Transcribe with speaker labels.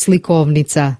Speaker 1: slikovnica.